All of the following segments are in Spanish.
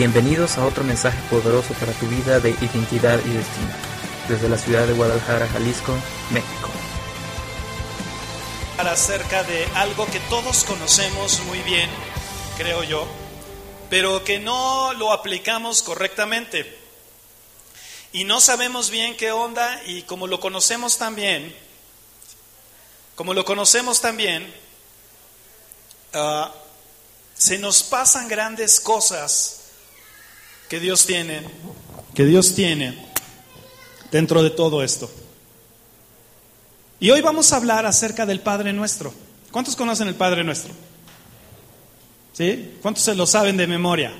Bienvenidos a otro mensaje poderoso para tu vida de identidad y destino. Desde la ciudad de Guadalajara, Jalisco, México. Acerca de algo que todos conocemos muy bien, creo yo, pero que no lo aplicamos correctamente. Y no sabemos bien qué onda y como lo conocemos también, como lo conocemos también, uh, se nos pasan grandes cosas que Dios tiene, que Dios tiene dentro de todo esto. Y hoy vamos a hablar acerca del Padre Nuestro. ¿Cuántos conocen el Padre Nuestro? ¿Sí? ¿Cuántos se lo saben de memoria?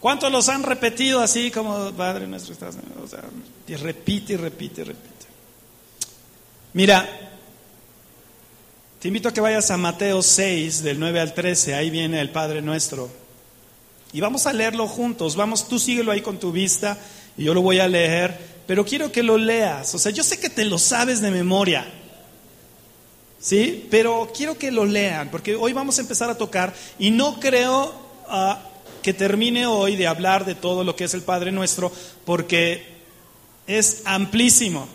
¿Cuántos los han repetido así como Padre Nuestro? Estás, o sea, y repite y repite y repite. Mira, te invito a que vayas a Mateo 6, del 9 al 13, ahí viene el Padre Nuestro. Y vamos a leerlo juntos. Vamos, tú síguelo ahí con tu vista y yo lo voy a leer, pero quiero que lo leas. O sea, yo sé que te lo sabes de memoria. ¿Sí? Pero quiero que lo lean, porque hoy vamos a empezar a tocar y no creo uh, que termine hoy de hablar de todo lo que es el Padre Nuestro, porque es amplísimo.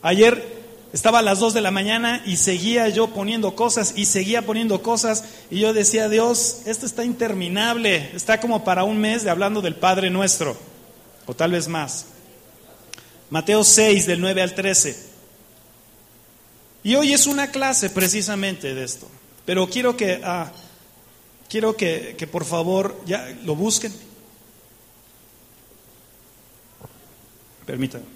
Ayer estaba a las 2 de la mañana y seguía yo poniendo cosas y seguía poniendo cosas y yo decía, Dios, esto está interminable, está como para un mes de hablando del Padre nuestro, o tal vez más. Mateo 6 del 9 al 13. Y hoy es una clase precisamente de esto, pero quiero que, ah, quiero que, que por favor ya lo busquen. Permítanme.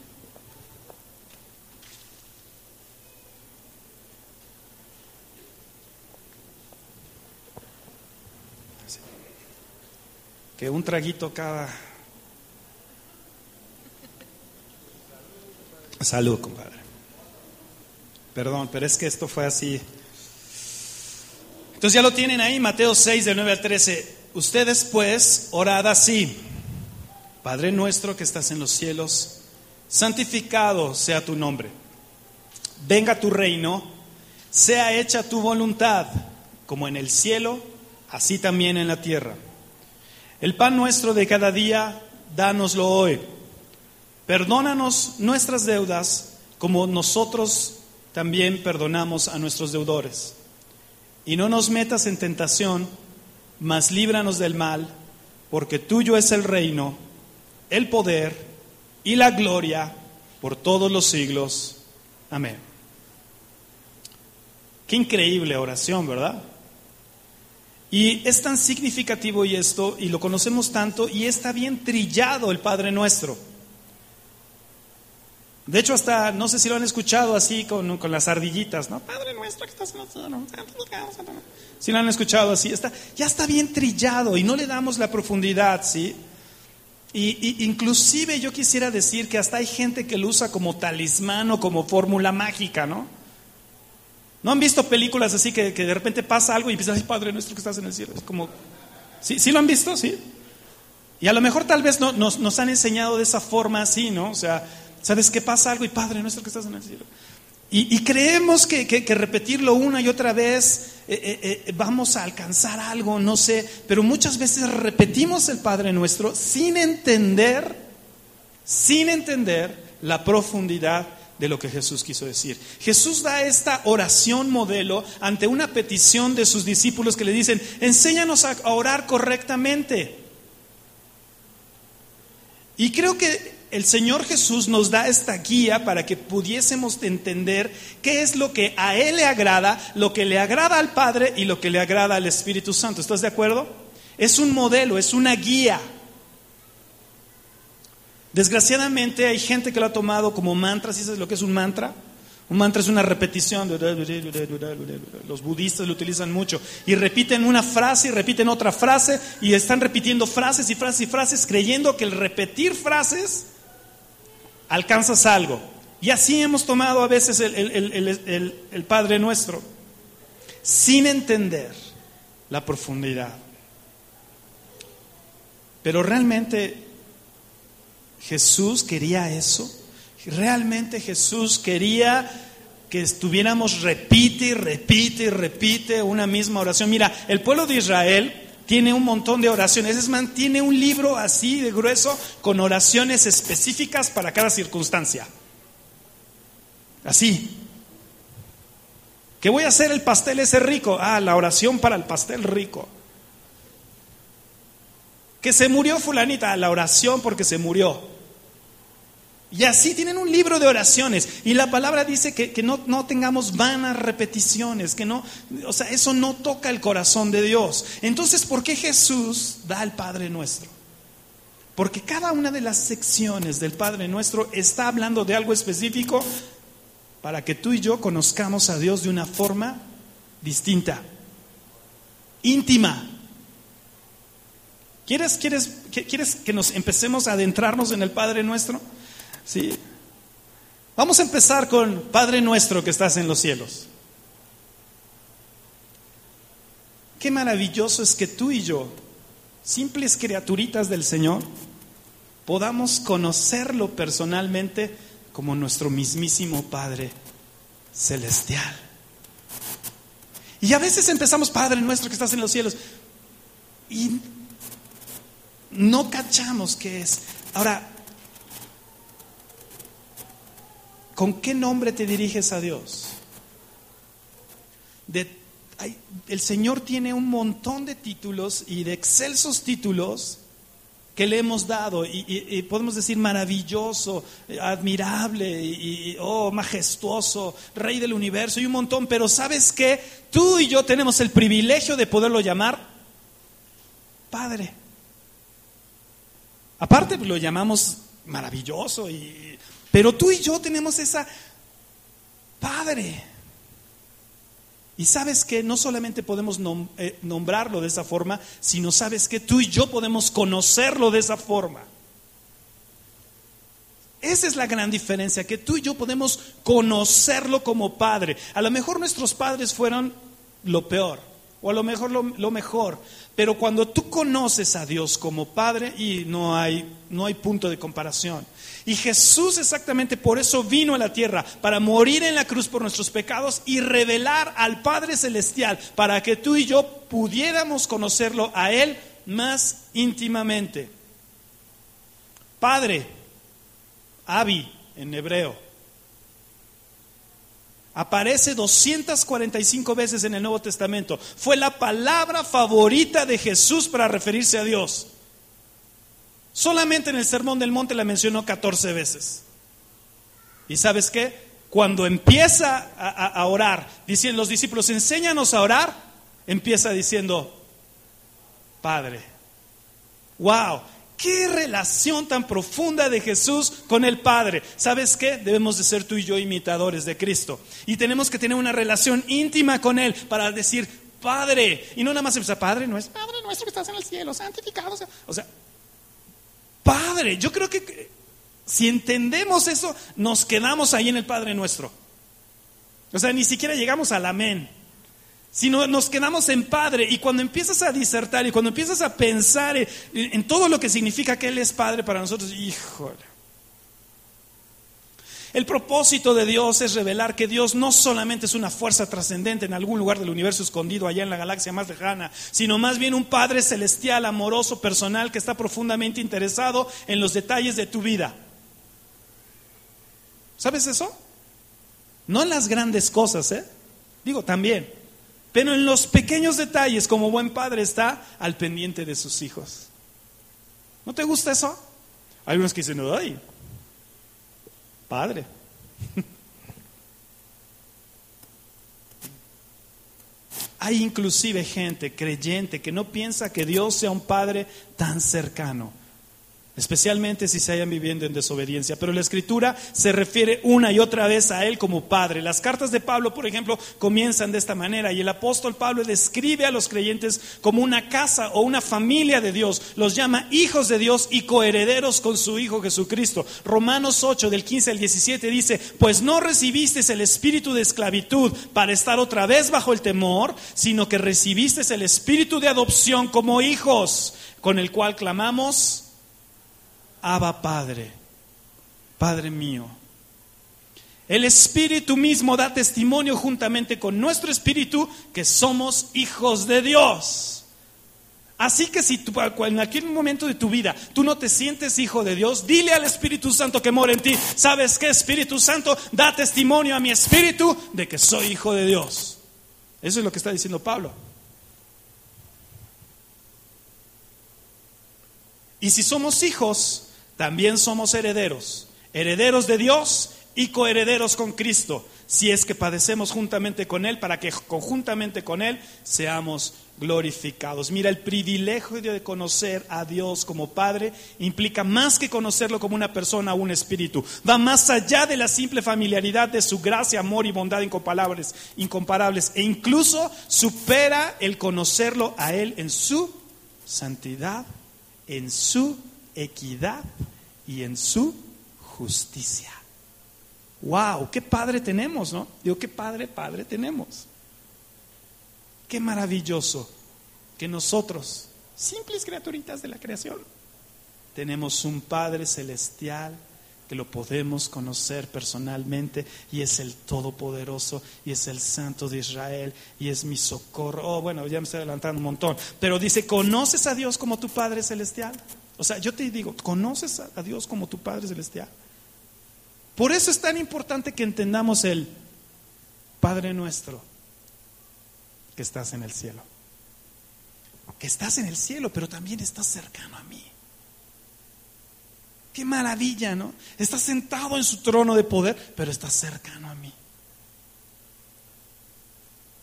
Que un traguito cada... Salud, compadre. Perdón, pero es que esto fue así. Entonces ya lo tienen ahí, Mateo 6, del 9 al 13. Ustedes pues, orad así. Padre nuestro que estás en los cielos, santificado sea tu nombre. Venga tu reino, sea hecha tu voluntad, como en el cielo, así también en la tierra. El pan nuestro de cada día, dánoslo hoy. Perdónanos nuestras deudas como nosotros también perdonamos a nuestros deudores. Y no nos metas en tentación, mas líbranos del mal, porque tuyo es el reino, el poder y la gloria por todos los siglos. Amén. Qué increíble oración, ¿verdad? Y es tan significativo y esto, y lo conocemos tanto, y está bien trillado el Padre Nuestro. De hecho, hasta, no sé si lo han escuchado así con, las ardillitas, ¿no? Padre Nuestro que estás en Si lo han escuchado así, está, ya está bien trillado y no le damos la profundidad, ¿sí? Y, inclusive yo quisiera decir que hasta hay gente que lo usa como talismán o como fórmula mágica, ¿no? ¿No han visto películas así que, de repente pasa algo y empiezas, ay Padre nuestro que estás en el cielo? Es como, ¿sí, ¿sí lo han visto? Sí. Y a lo mejor tal vez no, nos, han enseñado de esa forma así, ¿no? O sea, ¿sabes qué pasa algo? Y Padre nuestro que estás en el cielo. Y, creemos que, repetirlo una y otra vez eh, eh, eh, vamos a alcanzar algo, no sé, pero muchas veces repetimos el Padre nuestro sin entender, sin entender la profundidad de lo que Jesús quiso decir. Jesús da esta oración modelo ante una petición de sus discípulos que le dicen, enséñanos a orar correctamente. Y creo que el Señor Jesús nos da esta guía para que pudiésemos entender qué es lo que a Él le agrada, lo que le agrada al Padre y lo que le agrada al Espíritu Santo. ¿Estás de acuerdo? Es un modelo, es una guía. Desgraciadamente hay gente que lo ha tomado como mantra, ¿sí sabes lo que es un mantra? Un mantra es una repetición, los budistas lo utilizan mucho, y repiten una frase y repiten otra frase, y están repitiendo frases y frases y frases, creyendo que el repetir frases alcanzas algo. Y así hemos tomado a veces el Padre nuestro, sin entender la profundidad. Pero realmente Jesús quería eso. Realmente Jesús quería que estuviéramos repite y repite y repite una misma oración. Mira, el pueblo de Israel tiene un montón de oraciones. Es más, tiene un libro así de grueso con oraciones específicas para cada circunstancia. Así. ¿Qué voy a hacer el pastel ese rico? Ah, la oración para el pastel rico. Que se murió fulanita, la oración porque se murió. Y así tienen un libro de oraciones. Y la palabra dice que, no, no, tengamos vanas repeticiones, que no, o sea, eso no toca el corazón de Dios. Entonces, ¿por qué Jesús da al Padre nuestro? Porque cada una de las secciones del Padre nuestro está hablando de algo específico para que tú y yo conozcamos a Dios de una forma distinta, íntima. ¿Quieres, quieres, ¿Quieres que nos empecemos a adentrarnos en el Padre nuestro? Sí. Vamos a empezar con Padre nuestro que estás en los cielos. Qué maravilloso es que tú y yo, simples criaturitas del Señor, podamos conocerlo personalmente como nuestro mismísimo Padre celestial. Y a veces empezamos, Padre nuestro que estás en los cielos, y no cachamos qué es. Ahora, ¿con qué nombre te diriges a Dios? el Señor tiene un montón de títulos y de excelsos títulos que le hemos dado y, podemos decir maravilloso, admirable y, oh, majestuoso, rey del universo y un montón, pero ¿sabes qué? Tú y yo tenemos el privilegio de poderlo llamar Padre. Aparte lo llamamos maravilloso y pero tú y yo tenemos esa Padre. Y sabes que no solamente podemos eh, nombrarlo de esa forma, sino sabes que tú y yo podemos conocerlo de esa forma. Esa es la gran diferencia, que tú y yo podemos conocerlo como padre. A lo mejor nuestros padres fueron lo peor, o a lo mejor lo, lo mejor, pero cuando tú conoces a Dios como padre, y no hay, no hay punto de comparación. Y Jesús exactamente por eso vino a la tierra, para morir en la cruz por nuestros pecados y revelar al Padre Celestial, para que tú y yo pudiéramos conocerlo a Él más íntimamente. Padre, Abi en hebreo, aparece 245 veces en el Nuevo Testamento. Fue la palabra favorita de Jesús para referirse a Dios. Solamente en el Sermón del Monte la mencionó 14 veces. ¿Y sabes qué? Cuando empieza a, orar, dicen los discípulos, enséñanos a orar, empieza diciendo, Padre. ¡Wow! ¡Qué relación tan profunda de Jesús con el Padre! ¿Sabes qué? Debemos de ser tú y yo imitadores de Cristo. Y tenemos que tener una relación íntima con Él para decir, Padre. Y no nada más empezar, Padre nuestro, Padre nuestro que estás en el cielo, santificado. O sea, Padre. Yo creo que si entendemos eso, nos quedamos ahí en el Padre nuestro. O sea, ni siquiera llegamos al amén, sino nos quedamos en Padre. Y cuando empiezas a disertar y cuando empiezas a pensar en, todo lo que significa que Él es Padre para nosotros, híjole. El propósito de Dios es revelar que Dios no solamente es una fuerza trascendente en algún lugar del universo escondido allá en la galaxia más lejana, sino más bien un Padre celestial, amoroso, personal, que está profundamente interesado en los detalles de tu vida. ¿Sabes eso? No en las grandes cosas, ¿eh? Digo, también. Pero en los pequeños detalles, como buen padre está al pendiente de sus hijos. ¿No te gusta eso? Hay unos que dicen, ay, Padre. Hay inclusive gente creyente que no piensa que Dios sea un Padre tan cercano especialmente si se hayan viviendo en desobediencia. Pero la escritura se refiere una y otra vez a Él como Padre. Las cartas de Pablo, por ejemplo, comienzan de esta manera y el apóstol Pablo describe a los creyentes como una casa o una familia de Dios. Los llama hijos de Dios y coherederos con su Hijo Jesucristo. Romanos 8 del 15 al 17 dice, pues no recibiste el espíritu de esclavitud para estar otra vez bajo el temor, sino que recibiste el espíritu de adopción como hijos, con el cual clamamos, Abba Padre, Padre mío. El Espíritu mismo da testimonio juntamente con nuestro Espíritu que somos hijos de Dios. Así que si en aquel momento de tu vida tú no te sientes hijo de Dios, dile al Espíritu Santo que mora en ti, ¿sabes qué Espíritu Santo? Da testimonio a mi espíritu de que soy hijo de Dios. Eso es lo que está diciendo Pablo. Y si somos hijos, también somos herederos, herederos de Dios y coherederos con Cristo, si es que padecemos juntamente con Él, para que conjuntamente con Él seamos glorificados. Mira, el privilegio de conocer a Dios como Padre implica más que conocerlo como una persona o un espíritu. Va más allá de la simple familiaridad de su gracia, amor y bondad incomparables, incomparables e incluso supera el conocerlo a Él en su santidad, en su equidad y en su justicia. ¡Wow! ¡Qué padre tenemos, ¿no? Digo, qué padre, padre tenemos. Qué maravilloso que nosotros, simples criaturitas de la creación, tenemos un Padre celestial que lo podemos conocer personalmente y es el Todopoderoso y es el Santo de Israel y es mi socorro. Oh, bueno, ya me estoy adelantando un montón, pero dice, ¿conoces a Dios como tu Padre celestial? O sea, yo te digo, ¿conoces a Dios como tu Padre celestial? Por eso es tan importante que entendamos el Padre nuestro que estás en el cielo. Que estás en el cielo, pero también estás cercano a mí. Qué maravilla, ¿no? Estás sentado en su trono de poder, pero estás cercano a mí.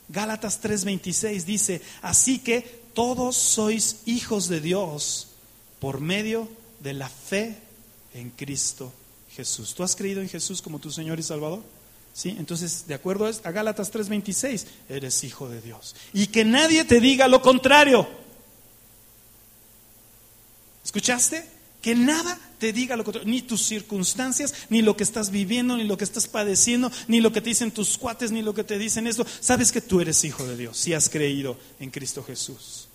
Gálatas 3:26 dice, así que todos sois hijos de Dios por medio de la fe en Cristo Jesús. ¿Tú has creído en Jesús como tu Señor y Salvador? ¿Sí? Entonces, de acuerdo a Gálatas 3:26, eres hijo de Dios. Y que nadie te diga lo contrario. ¿Escuchaste? Que nada te diga lo contrario, ni tus circunstancias, ni lo que estás viviendo, ni lo que estás padeciendo, ni lo que te dicen tus cuates, ni lo que te dicen esto. Sabes que tú eres hijo de Dios, si has creído en Cristo Jesús.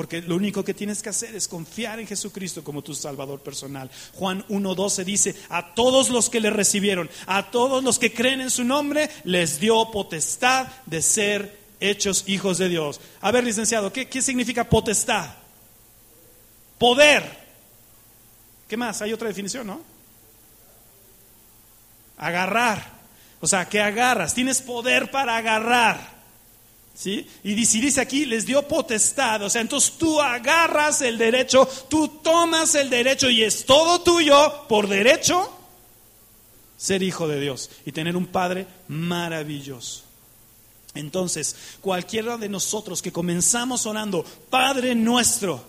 Porque lo único que tienes que hacer es confiar en Jesucristo como tu Salvador personal. Juan 1.12 dice, a todos los que le recibieron, a todos los que creen en su nombre, les dio potestad de ser hechos hijos de Dios. A ver, licenciado, ¿qué, qué significa potestad? Poder. ¿Qué más? Hay otra definición, ¿no? Agarrar. O sea, que agarras, tienes poder para agarrar. ¿Sí? Y si dice aquí, les dio potestad, o sea, entonces tú agarras el derecho, tú tomas el derecho y es todo tuyo por derecho ser hijo de Dios y tener un Padre maravilloso. Entonces, cualquiera de nosotros que comenzamos orando, Padre nuestro,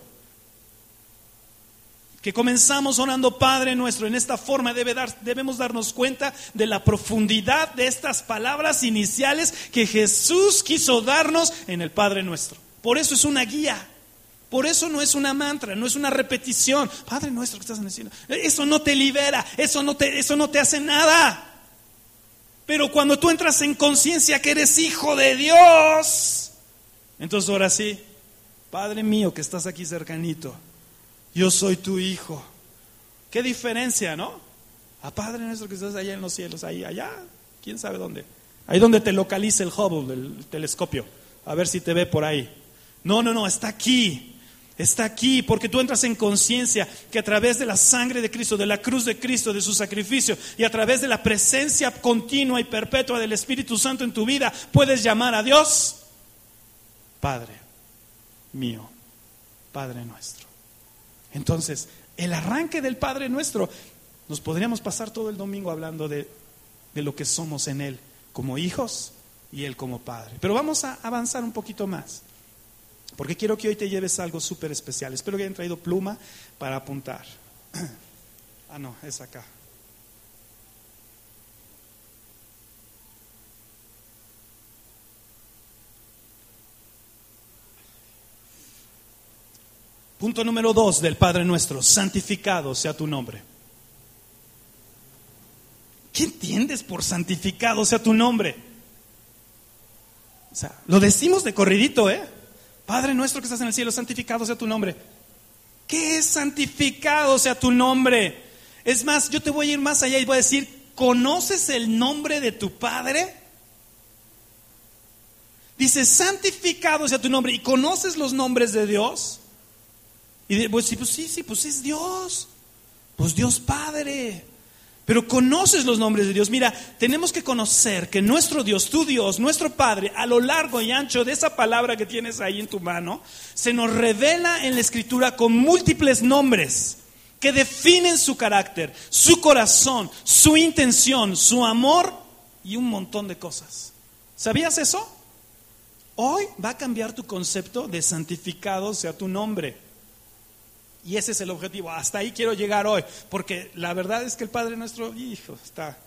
que comenzamos orando Padre nuestro. En esta forma debe dar, debemos darnos cuenta de la profundidad de estas palabras iniciales que Jesús quiso darnos en el Padre nuestro. Por eso es una guía. Por eso no es una mantra, no es una repetición. Padre nuestro que estás en. Eso no te libera, eso no te, eso no te hace nada. Pero cuando tú entras en conciencia que eres hijo de Dios, entonces ahora sí, Padre mío que estás aquí cercanito, yo soy tu hijo. Qué diferencia, ¿no? A Padre nuestro que estás allá en los cielos, ahí, allá, quién sabe dónde. Ahí donde te localiza el Hubble, el telescopio, a ver si te ve por ahí. No, no, no, está aquí. Está aquí porque tú entras en conciencia que a través de la sangre de Cristo, de la cruz de Cristo, de su sacrificio y a través de la presencia continua y perpetua del Espíritu Santo en tu vida, puedes llamar a Dios Padre mío, Padre nuestro. Entonces, el arranque del Padre nuestro, nos podríamos pasar todo el domingo hablando de, lo que somos en Él como hijos y Él como Padre. Pero vamos a avanzar un poquito más, porque quiero que hoy te lleves algo súper especial. Espero que hayan traído pluma para apuntar. Ah, no, es acá. Punto número dos del Padre nuestro, santificado sea tu nombre. ¿Qué entiendes por santificado sea tu nombre? O sea, lo decimos de corridito, ¿eh? Padre nuestro que estás en el cielo, santificado sea tu nombre. ¿Qué es santificado sea tu nombre? Es más, yo te voy a ir más allá y voy a decir, ¿conoces el nombre de tu Padre? Dice, santificado sea tu nombre. ¿Y conoces los nombres de Dios? Y pues, sí, pues sí, sí, pues es Dios. Pues Dios Padre. Pero conoces los nombres de Dios. Mira, tenemos que conocer que nuestro Dios, tu Dios, nuestro Padre, a lo largo y ancho de esa palabra que tienes ahí en tu mano, se nos revela en la Escritura con múltiples nombres que definen su carácter, su corazón, su intención, su amor y un montón de cosas. ¿Sabías eso? Hoy va a cambiar tu concepto de santificado sea tu nombre. Y ese es el objetivo. Hasta ahí quiero llegar hoy, porque la verdad es que el Padre nuestro, hijo, está...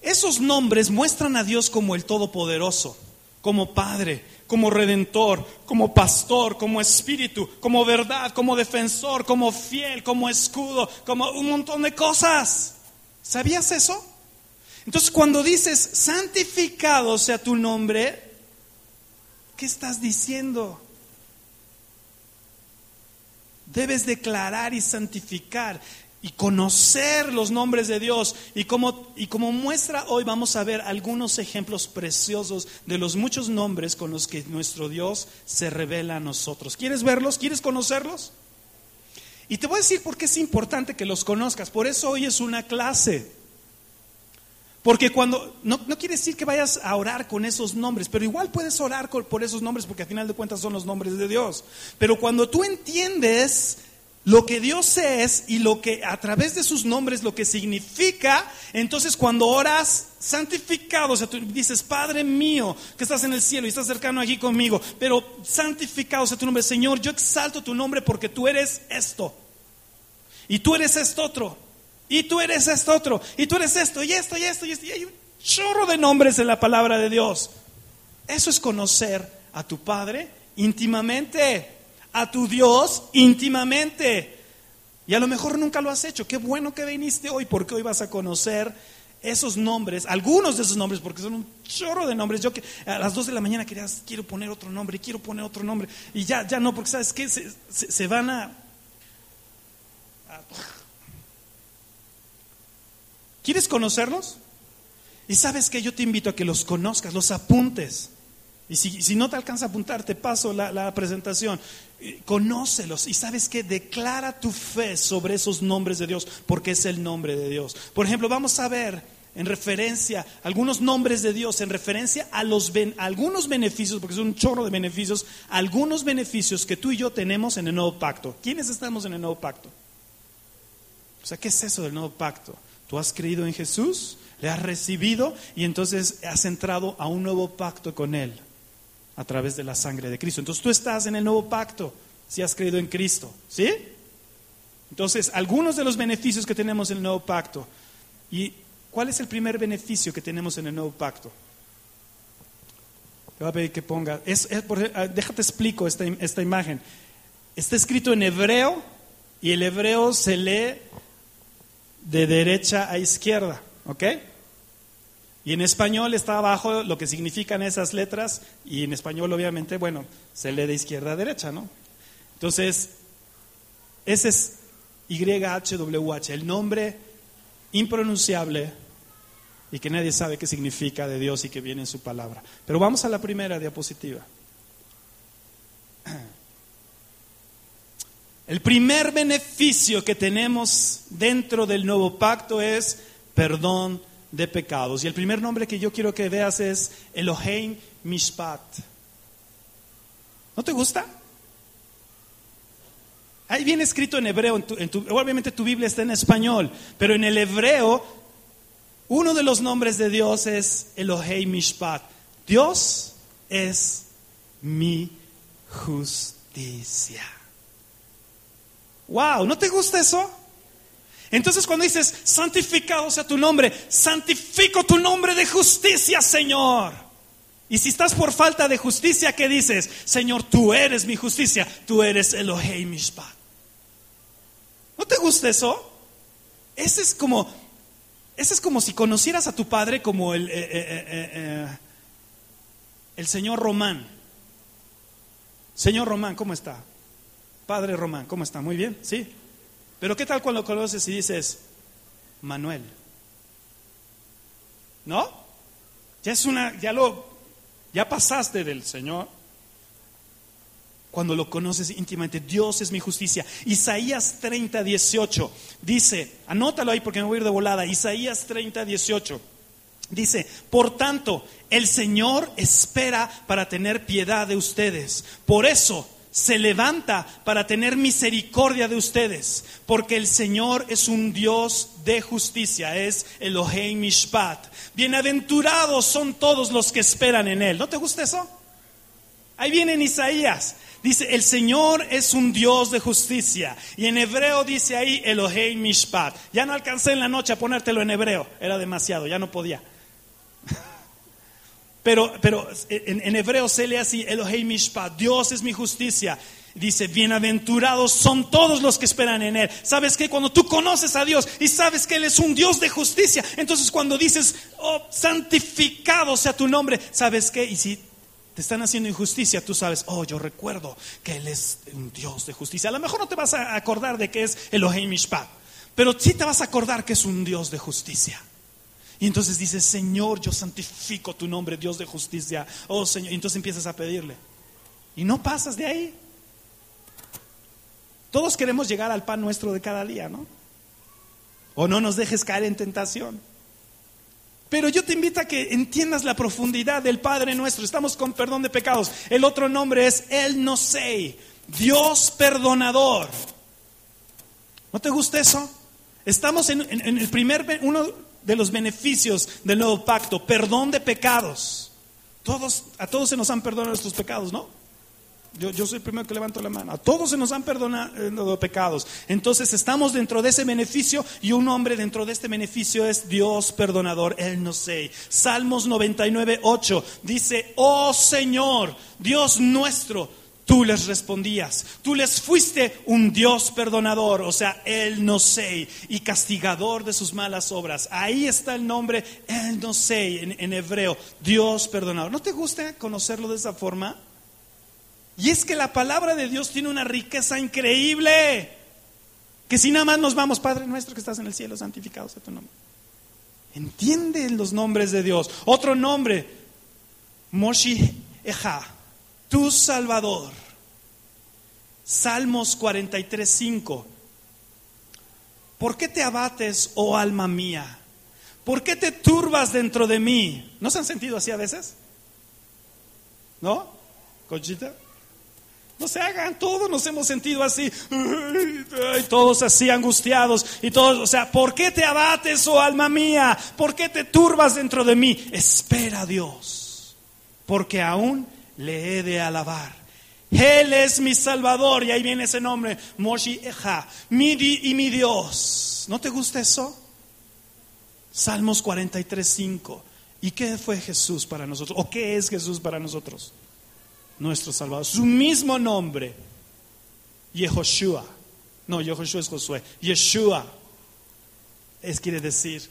Esos nombres muestran a Dios como el Todopoderoso, como Padre, como Redentor, como Pastor, como Espíritu, como verdad, como defensor, como fiel, como escudo, como un montón de cosas. ¿Sabías eso? Entonces cuando dices, santificado sea tu nombre, ¿qué estás diciendo? Debes declarar y santificar y conocer los nombres de Dios. Y como, y muestra hoy vamos a ver algunos ejemplos preciosos de los muchos nombres con los que nuestro Dios se revela a nosotros. ¿Quieres verlos? ¿Quieres conocerlos? Y te voy a decir por qué es importante que los conozcas. Por eso hoy es una clase. Porque cuando, no, quiere decir que vayas a orar con esos nombres, pero igual puedes orar por esos nombres porque al final de cuentas son los nombres de Dios. Pero cuando tú entiendes lo que Dios es y lo que a través de sus nombres lo que significa, entonces cuando oras santificado, o sea, tú dices, Padre mío, que estás en el cielo y estás cercano aquí conmigo, pero santificado sea tu nombre, Señor, yo exalto tu nombre porque tú eres esto. Y tú eres esto otro. Y tú eres esto otro. Y tú eres esto y esto y esto y esto. Y hay un chorro de nombres en la palabra de Dios. Eso es conocer a tu Padre íntimamente, a tu Dios íntimamente. Y a lo mejor nunca lo has hecho. Qué bueno que viniste hoy porque hoy vas a conocer esos nombres, algunos de esos nombres, porque son un chorro de nombres. Yo que a las 2 de la mañana quería, quiero poner otro nombre, quiero poner otro nombre. Y ya, ya no, porque sabes que se, se, van a ¿Quieres conocerlos? Y sabes que yo te invito a que los conozcas, los apuntes. Y si, no te alcanza a apuntar, te paso la, presentación. Conócelos y sabes que declara tu fe sobre esos nombres de Dios, porque es el nombre de Dios. Por ejemplo, vamos a ver en referencia, algunos nombres de Dios, en referencia a, los, algunos beneficios, porque es un chorro de beneficios, algunos beneficios que tú y yo tenemos en el nuevo pacto. ¿Quiénes estamos en el nuevo pacto? O sea, ¿qué es eso del nuevo pacto? Tú has creído en Jesús, le has recibido y entonces has entrado a un nuevo pacto con Él a través de la sangre de Cristo. Entonces tú estás en el nuevo pacto si has creído en Cristo, ¿sí? Entonces, algunos de los beneficios que tenemos en el nuevo pacto. ¿Y cuál es el primer beneficio que tenemos en el nuevo pacto? Te voy a pedir que ponga, ah, déjate explico esta, esta imagen. Está escrito en hebreo y el hebreo se lee de derecha a izquierda, ¿ok? Y en español está abajo lo que significan esas letras y en español obviamente, bueno, se lee de izquierda a derecha, ¿no? Entonces, ese es YHWH, el nombre impronunciable y que nadie sabe qué significa de Dios y que viene en su palabra. Pero vamos a la primera diapositiva. El primer beneficio que tenemos dentro del nuevo pacto es perdón de pecados. Y el primer nombre que yo quiero que veas es Elohim Mishpat. ¿No te gusta? Ahí viene escrito en hebreo, obviamente tu Biblia está en español, pero en el hebreo uno de los nombres de Dios es Elohim Mishpat. Dios es mi justicia. Wow, ¿no te gusta eso? Entonces cuando dices, santificado sea tu nombre, santifico tu nombre de justicia, Señor. Y si estás por falta de justicia, ¿qué dices? Señor, tú eres mi justicia, tú eres Elohim Mishpat. ¿No te gusta eso? Ese es como, ese es como si conocieras a tu padre como el, eh, eh, eh, el señor Román. Señor Román, ¿cómo está? Padre Román, ¿cómo está? Muy bien, ¿sí? Pero ¿qué tal cuando lo conoces y dices, Manuel? ¿No? Ya es una, ya lo, ya pasaste del Señor. cuando lo conoces íntimamente. Dios es mi justicia. Isaías 30, 18 dice, anótalo ahí porque me voy a ir de volada. Isaías 30, 18 dice, por tanto, el Señor espera para tener piedad de ustedes. Por eso se levanta para tener misericordia de ustedes, porque el Señor es un Dios de justicia, es Elohei Mishpat. Bienaventurados son todos los que esperan en Él. ¿No te gusta eso? Ahí viene en Isaías. Dice, el Señor es un Dios de justicia. Y en hebreo dice ahí Elohei Mishpat. Ya no alcancé en la noche a ponértelo en hebreo. Era demasiado, ya no podía. Pero, pero en, hebreo se lee así, Elohei Mishpat, Dios es mi justicia. Dice, bienaventurados son todos los que esperan en Él. ¿Sabes qué? Cuando tú conoces a Dios y sabes que Él es un Dios de justicia, entonces cuando dices, oh, santificado sea tu nombre, ¿sabes qué? Y si te están haciendo injusticia, tú sabes, oh, yo recuerdo que Él es un Dios de justicia. A lo mejor no te vas a acordar de que es Elohim Mishpat, pero sí te vas a acordar que es un Dios de justicia. Y entonces dices, Señor, yo santifico tu nombre, Dios de justicia. Oh Señor, y entonces empiezas a pedirle. Y no pasas de ahí. Todos queremos llegar al pan nuestro de cada día, ¿no? O no nos dejes caer en tentación. Pero yo te invito a que entiendas la profundidad del Padre nuestro. Estamos con perdón de pecados. El otro nombre es El No Sei, Dios perdonador. ¿No te gusta eso? Estamos en, en el primer, uno, de los beneficios del nuevo pacto, perdón de pecados. Todos, a todos se nos han perdonado nuestros pecados, ¿no? Yo, yo, soy el primero que levanto la mano. A todos se nos han perdonado pecados. Entonces estamos dentro de ese beneficio y un hombre dentro de este beneficio es Dios perdonador. Él no sé. Salmos 99, 8 dice, oh Señor, Dios nuestro Tú les respondías, tú les fuiste un Dios perdonador, o sea, el no sé, y castigador de sus malas obras. Ahí está el nombre, el no sé, en, hebreo, Dios perdonador. ¿No te gusta conocerlo de esa forma? Y es que la palabra de Dios tiene una riqueza increíble, que si nada más nos vamos, Padre nuestro que estás en el cielo, santificado sea tu nombre. Entiende los nombres de Dios. Otro nombre, Moshi Eja tu Salvador. Salmos 43, 5. ¿Por qué te abates, oh alma mía? ¿Por qué te turbas dentro de mí? ¿No se han sentido así a veces? ¿No? Conchita. No se hagan, todos nos hemos sentido así, todos así angustiados y todos, o sea, ¿por qué te abates, oh alma mía? ¿Por qué te turbas dentro de mí? Espera Dios, porque aún le he de alabar. Él es mi Salvador, y ahí viene ese nombre, Moshi Eja, mi y mi Dios. ¿No te gusta eso? Salmos 43, 5. ¿Y qué fue Jesús para nosotros? ¿O qué es Jesús para nosotros? Nuestro Salvador. Su mismo nombre, Yehoshua. No, Yehoshua es Josué. Yeshua es quiere decir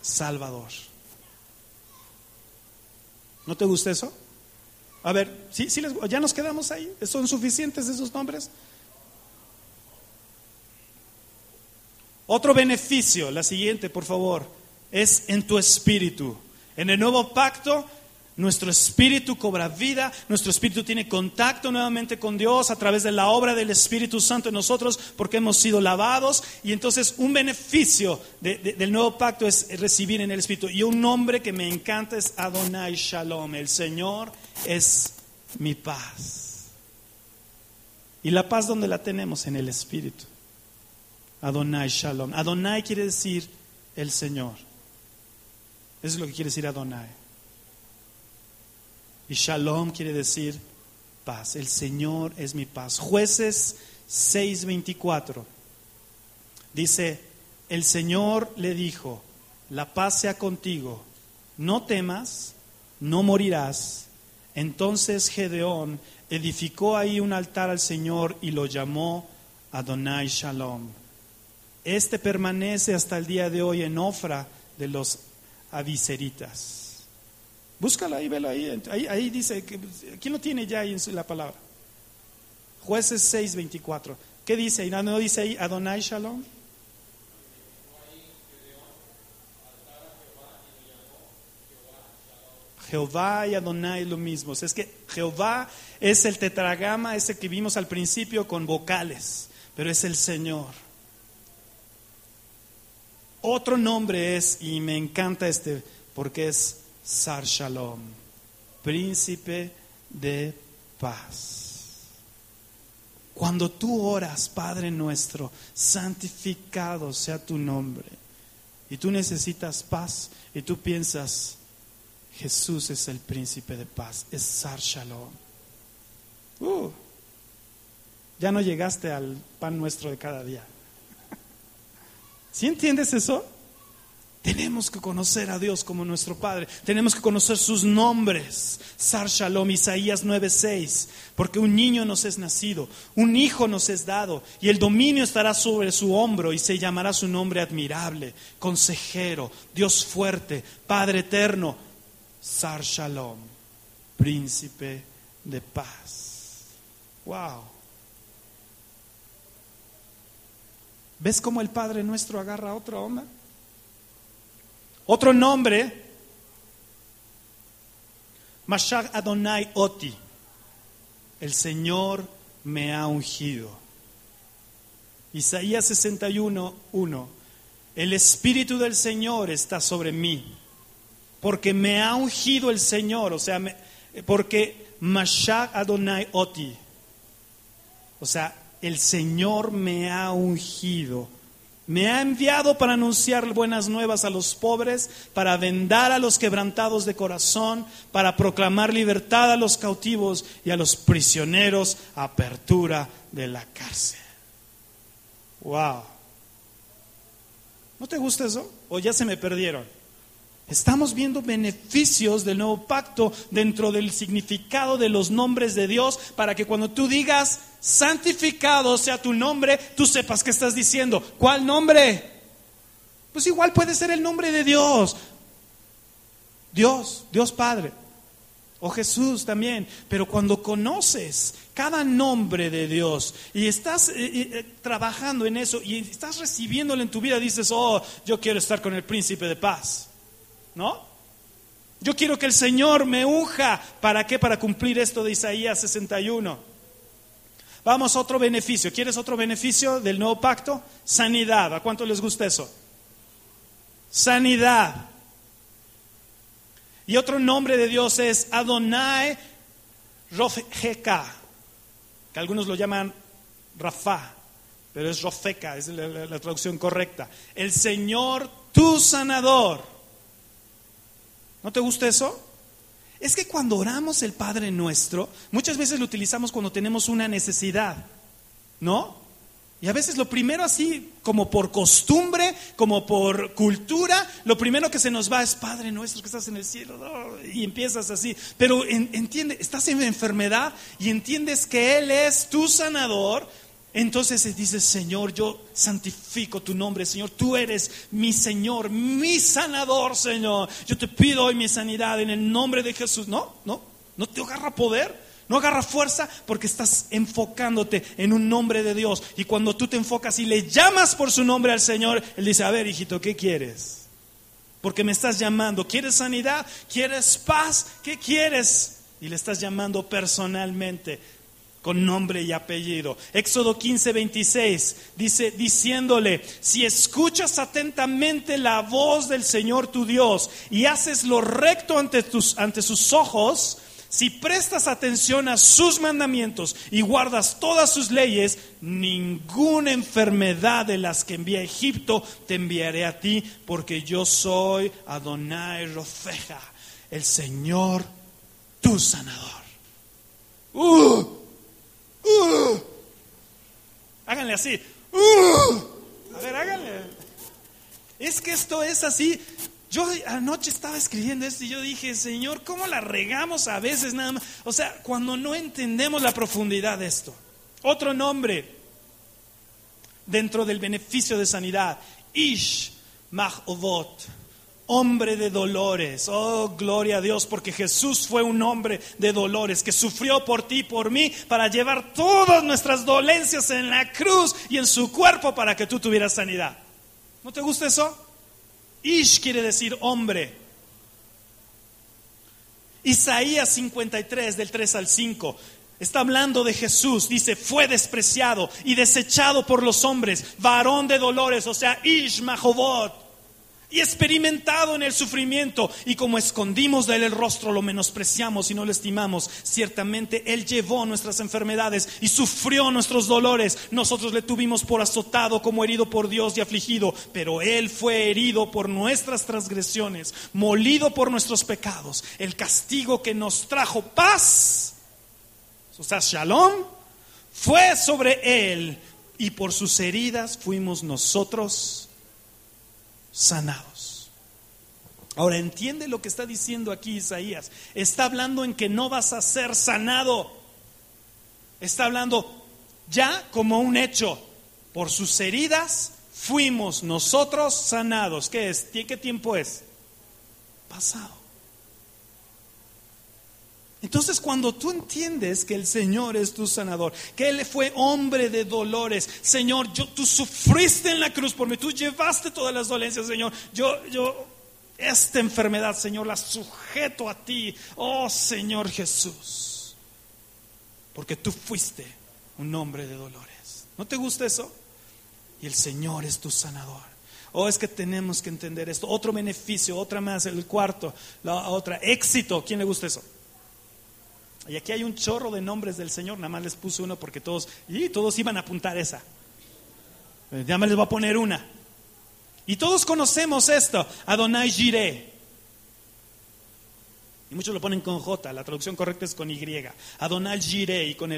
Salvador. ¿No te gusta eso? A ver, ¿sí, sí les, ¿ya nos quedamos ahí? ¿Son suficientes esos nombres? Otro beneficio, la siguiente, por favor, es en tu espíritu. En el nuevo pacto, nuestro espíritu cobra vida, nuestro espíritu tiene contacto nuevamente con Dios a través de la obra del Espíritu Santo en nosotros porque hemos sido lavados. Y entonces un beneficio del nuevo pacto es recibir en el espíritu. Y un nombre que me encanta es Adonai Shalom, el Señor es mi paz. Y la paz donde la tenemos en el Espíritu. Adonai Shalom. Adonai quiere decir el Señor. Eso es lo que quiere decir Adonai. Y Shalom quiere decir paz. El Señor es mi paz. Jueces 6:24 dice, el Señor le dijo, la paz sea contigo, no temas, no morirás entonces Gedeón edificó ahí un altar al Señor y lo llamó Adonai Shalom. Este permanece hasta el día de hoy en Ofra de los Aviseritas. Búscalo ahí, velo ahí. Ahí, dice, ¿quién lo tiene ya ahí en la palabra? Jueces 6, 24. ¿Qué dice ahí? ¿No dice ahí Adonai Shalom? Jehová y Adonai lo mismo. es que Jehová es el tetragrama, ese que vimos al principio con vocales, pero es el Señor. Otro nombre es, y me encanta este, porque es Sar Shalom, príncipe de paz. Cuando tú oras, Padre nuestro, santificado sea tu nombre, y tú necesitas paz, y tú piensas, Jesús es el príncipe de paz, es Sar Shalom. Uh, ya no llegaste al pan nuestro de cada día. ¿Sí entiendes eso? Tenemos que conocer a Dios como nuestro Padre. Tenemos que conocer sus nombres. Sar Shalom, Isaías 9:6. Porque un niño nos es nacido, un hijo nos es dado, y el dominio estará sobre su hombro, y se llamará su nombre admirable, consejero, Dios fuerte, Padre eterno, Sar Shalom, príncipe de paz. Wow. ¿Ves cómo el Padre nuestro agarra otra onda? Otro nombre, Mashach Adonai Oti, el Señor me ha ungido. Isaías 61, 1, el Espíritu del Señor está sobre mí porque me ha ungido el Señor, o sea, porque Mashak Adonai Oti, o sea, el Señor me ha ungido. Me ha enviado para anunciar buenas nuevas a los pobres, para vendar a los quebrantados de corazón, para proclamar libertad a los cautivos y a los prisioneros, apertura de la cárcel. Wow. ¿No te gusta eso? ¿O ya se me perdieron? Estamos viendo beneficios del nuevo pacto dentro del significado de los nombres de Dios para que cuando tú digas santificado sea tu nombre, tú sepas qué estás diciendo. ¿Cuál nombre? Pues igual puede ser el nombre de Dios. Dios, Dios Padre. O Jesús también. Pero cuando conoces cada nombre de Dios y estás eh, eh, trabajando en eso y estás recibiéndolo en tu vida, dices, oh, yo quiero estar con el príncipe de paz. ¿No? Yo quiero que el Señor me unja. ¿Para qué? Para cumplir esto de Isaías 61. Vamos otro beneficio. ¿Quieres otro beneficio del nuevo pacto? Sanidad. ¿A cuánto les gusta eso? Sanidad. Y otro nombre de Dios es Adonai Rofeka, que algunos lo llaman Rafa, pero es Rofeka, es la traducción correcta. El Señor tu sanador. ¿No te gusta eso? Es que cuando oramos el Padre nuestro, muchas veces lo utilizamos cuando tenemos una necesidad, ¿no? Y a veces lo primero así, como por costumbre, como por cultura, lo primero que se nos va es Padre nuestro que estás en el cielo, y empiezas así. Pero entiende, estás en enfermedad y entiendes que Él es tu sanador, entonces dice, Señor, yo santifico tu nombre, Señor, tú eres mi Señor, mi sanador, Señor. Yo te pido hoy mi sanidad en el nombre de Jesús. No, no, no te agarra poder, no agarra fuerza porque estás enfocándote en un nombre de Dios. Y cuando tú te enfocas y le llamas por su nombre al Señor, Él dice, a ver, hijito, ¿qué quieres? Porque me estás llamando. ¿Quieres sanidad? ¿Quieres paz? ¿Qué quieres? Y le estás llamando personalmente con nombre y apellido. Éxodo 15, 26 dice, diciéndole, si escuchas atentamente la voz del Señor tu Dios y haces lo recto ante, tus, ante sus ojos, si prestas atención a sus mandamientos y guardas todas sus leyes, ninguna enfermedad de las que envía Egipto te enviaré a ti, porque yo soy Adonai Rofeja, el Señor tu sanador. ¡Uh! Uh. háganle así. Uh. a ver, háganle. Es que esto es así. Yo anoche estaba escribiendo esto y yo dije, Señor, ¿cómo la regamos a veces nada más? O sea, cuando no entendemos la profundidad de esto. Otro nombre dentro del beneficio de sanidad, Ish Mahovot hombre de dolores. Oh, gloria a Dios, porque Jesús fue un hombre de dolores que sufrió por ti y por mí para llevar todas nuestras dolencias en la cruz y en su cuerpo para que tú tuvieras sanidad. ¿No te gusta eso? Ish quiere decir hombre. Isaías 53 del 3 al 5. Está hablando de Jesús, dice, fue despreciado y desechado por los hombres, varón de dolores, o sea, Ishmahobot y experimentado en el sufrimiento. Y como escondimos de él el rostro, lo menospreciamos y no lo estimamos. Ciertamente él llevó nuestras enfermedades y sufrió nuestros dolores. Nosotros le tuvimos por azotado, como herido por Dios y afligido. Pero él fue herido por nuestras transgresiones, molido por nuestros pecados. El castigo que nos trajo paz, o sea, shalom, fue sobre él. Y por sus heridas fuimos nosotros sanados. Ahora entiende lo que está diciendo aquí Isaías. Está hablando en que no vas a ser sanado. Está hablando ya como un hecho. Por sus heridas fuimos nosotros sanados. ¿Qué es? ¿Qué tiempo es? Pasado. Entonces cuando tú entiendes que el Señor es tu sanador, que Él fue hombre de dolores, Señor, yo, tú sufriste en la cruz por mí, tú llevaste todas las dolencias, Señor, yo, yo, esta enfermedad, Señor, la sujeto a ti, oh Señor Jesús, porque tú fuiste un hombre de dolores. ¿No te gusta eso? Y el Señor es tu sanador. Oh, es que tenemos que entender esto. Otro beneficio, otra más, el cuarto, la otra, éxito. ¿Quién le gusta eso? Y aquí hay un chorro de nombres del Señor, nada más les puse uno porque todos, y todos iban a apuntar esa. Eh, ya me les voy a poner una. Y todos conocemos esto, Adonai Jireh. Y muchos lo ponen con J, la traducción correcta es con Y. Adonai Jireh y con,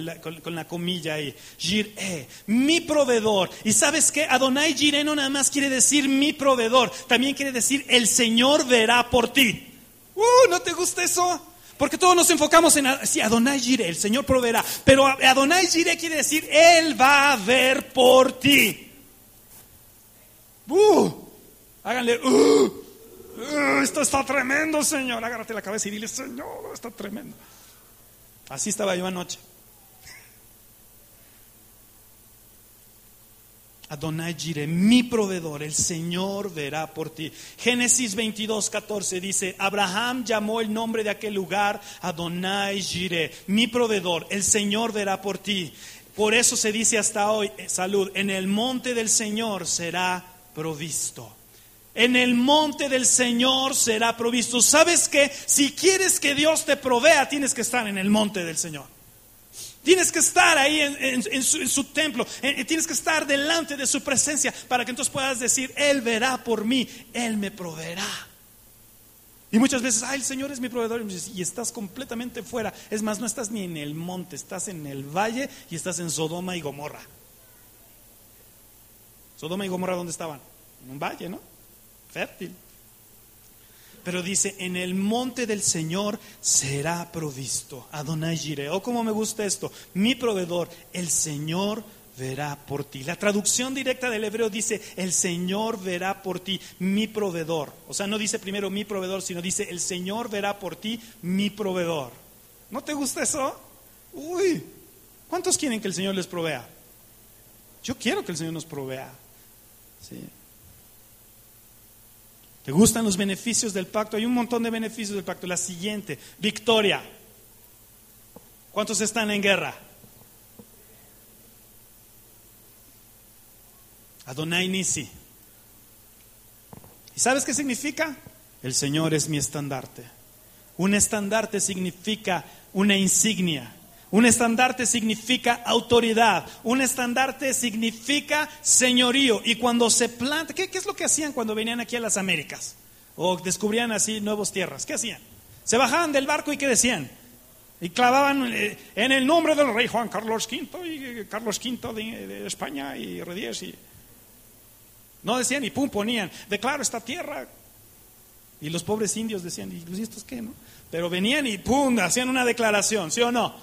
con, la comilla ahí. Jireh, mi proveedor. Y sabes qué, Adonai Jireh no nada más quiere decir mi proveedor, también quiere decir el Señor verá por ti. Uh, ¿no te gusta eso? Porque todos nos enfocamos en sí, Adonai Jireh, el Señor proveerá. Pero Adonai Jireh quiere decir, Él va a ver por ti. Uh, háganle, uh, uh, esto está tremendo, Señor. Agárrate la cabeza y dile, Señor, está tremendo. Así estaba yo anoche. Adonai Jireh, mi proveedor, el Señor verá por ti. Génesis 22, 14 dice, Abraham llamó el nombre de aquel lugar Adonai Jireh, mi proveedor, el Señor verá por ti. Por eso se dice hasta hoy, eh, salud, en el monte del Señor será provisto. En el monte del Señor será provisto. ¿Sabes que Si quieres que Dios te provea, tienes que estar en el monte del Señor. Tienes que estar ahí en, su, templo, tienes que estar delante de su presencia para que entonces puedas decir, Él verá por mí, Él me proveerá. Y muchas veces, ay, el Señor es mi proveedor, y estás completamente fuera. Es más, no estás ni en el monte, estás en el valle y estás en Sodoma y Gomorra. Sodoma y Gomorra, ¿dónde estaban? En un valle, ¿no? Fértil. Pero dice, en el monte del Señor será provisto. Adonai Jireh. Oh, cómo me gusta esto. Mi proveedor, el Señor verá por ti. La traducción directa del hebreo dice, el Señor verá por ti, mi proveedor. O sea, no dice primero mi proveedor, sino dice, el Señor verá por ti, mi proveedor. ¿No te gusta eso? Uy, ¿cuántos quieren que el Señor les provea? Yo quiero que el Señor nos provea. Sí. ¿Te gustan los beneficios del pacto? Hay un montón de beneficios del pacto. La siguiente, victoria. ¿Cuántos están en guerra? Adonai Nisi. ¿Y sabes qué significa? El Señor es mi estandarte. Un estandarte significa una insignia. Un estandarte significa autoridad, un estandarte significa señorío. Y cuando se planta, ¿qué, es lo que hacían cuando venían aquí a las Américas? O descubrían así nuevas tierras. ¿Qué hacían? Se bajaban del barco y ¿qué decían? Y clavaban eh, en el nombre del rey Juan Carlos V y eh, Carlos V de, España y Redies. Y... No decían y pum, ponían, declaro esta tierra. Y los pobres indios decían, ¿y estos qué? No? Pero venían y pum, hacían una declaración, ¿sí o no?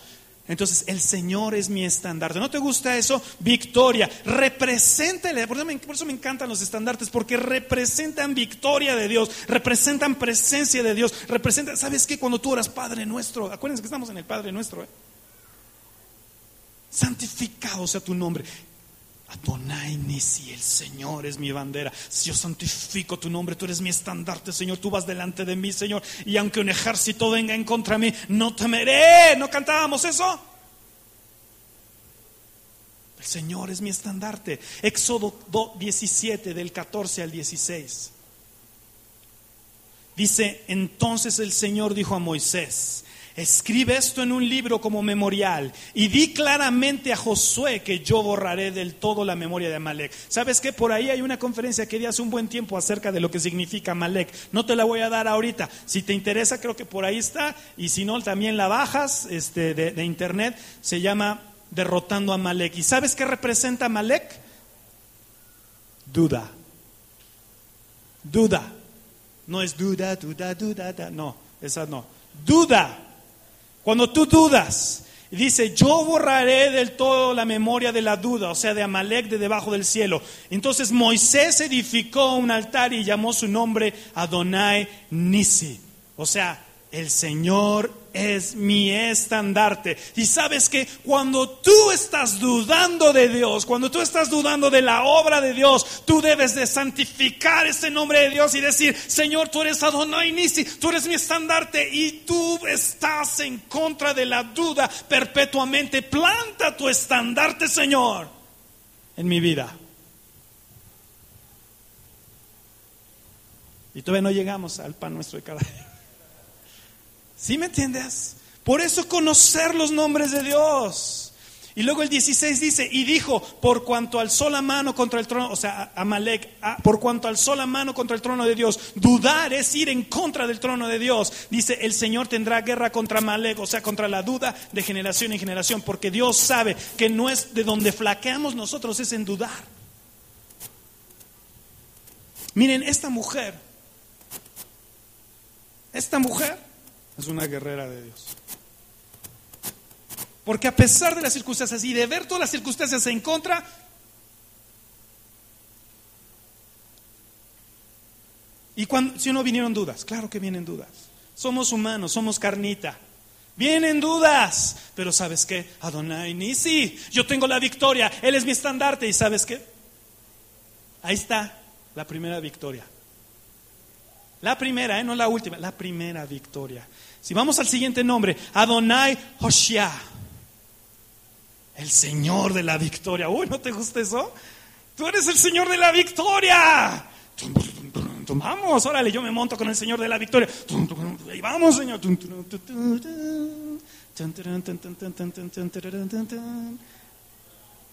Entonces, el Señor es mi estandarte. ¿No te gusta eso? Victoria. Representa, por eso me encantan los estandartes, porque representan victoria de Dios, representan presencia de Dios, representan, ¿sabes qué? Cuando tú oras Padre nuestro, acuérdense que estamos en el Padre nuestro, ¿eh? santificado sea tu nombre. Adonai Nisi, el Señor es mi bandera. Yo santifico tu nombre, tú eres mi estandarte, Señor. Tú vas delante de mí, Señor. Y aunque un ejército venga en contra de mí, no temeré. ¿No cantábamos eso? El Señor es mi estandarte. Éxodo 17, del 14 al 16. Dice, entonces el Señor dijo a Moisés, Escribe esto en un libro como memorial y di claramente a Josué que yo borraré del todo la memoria de Amalek. ¿Sabes qué? Por ahí hay una conferencia que di hace un buen tiempo acerca de lo que significa Amalek. No te la voy a dar ahorita. Si te interesa, creo que por ahí está. Y si no, también la bajas este, de, internet. Se llama Derrotando a Amalek. ¿Y sabes qué representa Amalek? Duda. Duda. No es duda, duda, duda, duda. No, esa no. Duda. Cuando tú dudas, dice, yo borraré del todo la memoria de la duda, o sea, de Amalek de debajo del cielo. Entonces Moisés edificó un altar y llamó su nombre Adonai Nisi, o sea, el Señor es mi estandarte. Y sabes que cuando tú estás dudando de Dios, cuando tú estás dudando de la obra de Dios, tú debes de santificar ese nombre de Dios y decir, Señor, tú eres Adonai Nisi, tú eres mi estandarte y tú estás en contra de la duda perpetuamente. Planta tu estandarte, Señor, en mi vida. Y todavía no llegamos al pan nuestro de cada día. ¿Sí me entiendes? Por eso conocer los nombres de Dios. Y luego el 16 dice, y dijo, por cuanto alzó la mano contra el trono, o sea, Amalek, por cuanto alzó la mano contra el trono de Dios, dudar es ir en contra del trono de Dios. Dice, el Señor tendrá guerra contra Amalek, o sea, contra la duda de generación en generación, porque Dios sabe que no es de donde flaqueamos nosotros, es en dudar. Miren, esta mujer, esta mujer es una guerrera de Dios. Porque a pesar de las circunstancias y de ver todas las circunstancias en contra, y cuando, si no vinieron dudas, claro que vienen dudas. Somos humanos, somos carnita. Vienen dudas, pero ¿sabes qué? Adonai Nisi, yo tengo la victoria, Él es mi estandarte y ¿sabes qué? Ahí está la primera victoria. La primera, ¿eh? no la última, la primera victoria. Si vamos al siguiente nombre, Adonai Hoshia, el Señor de la victoria. Uy, ¿no te gusta eso? Tú eres el Señor de la victoria. Vamos, órale, yo me monto con el Señor de la victoria. Y vamos, Señor.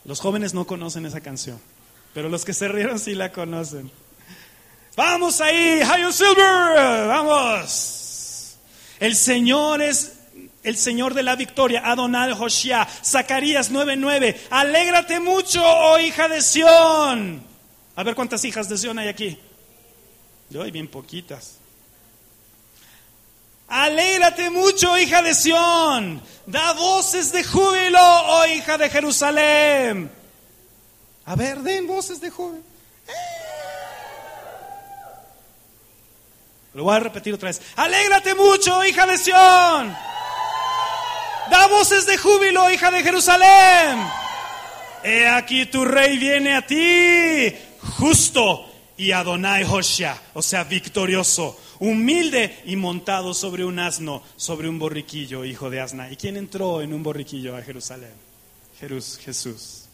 Los jóvenes no conocen esa canción, pero los que se rieron sí la conocen. Vamos ahí, Hayo Silver, vamos. El Señor es el Señor de la victoria, Adonai Hoshia, Zacarías 9:9. Alégrate mucho, oh hija de Sión. A ver cuántas hijas de Sión hay aquí. Yo hay bien poquitas. Alégrate mucho, hija de Sión. Da voces de júbilo, oh hija de Jerusalén. A ver, den voces de júbilo. Lo voy a repetir otra vez. Alégrate mucho, hija de Sión. Da voces de júbilo, hija de Jerusalén. He aquí tu rey viene a ti, justo y Adonai Hoshia, o sea, victorioso, humilde y montado sobre un asno, sobre un borriquillo, hijo de asna. ¿Y quién entró en un borriquillo a Jerusalén? Jesús.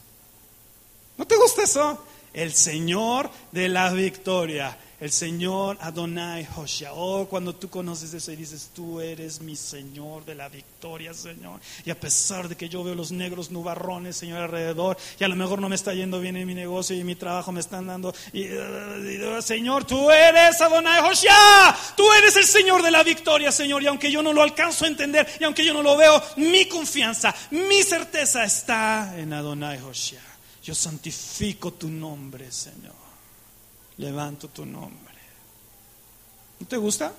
¿No te gusta eso? El Señor de la victoria el Señor Adonai Hoshia. Oh, cuando tú conoces eso y dices, tú eres mi Señor de la victoria, Señor. Y a pesar de que yo veo los negros nubarrones, Señor, alrededor, y a lo mejor no me está yendo bien en mi negocio y mi trabajo me están dando, y, Señor, tú eres Adonai Hoshia. Tú eres el Señor de la victoria, Señor. Y aunque yo no lo alcanzo a entender, y aunque yo no lo veo, mi confianza, mi certeza está en Adonai Hoshia. Yo santifico tu nombre, Señor levanto tu nombre. ¿No te gusta?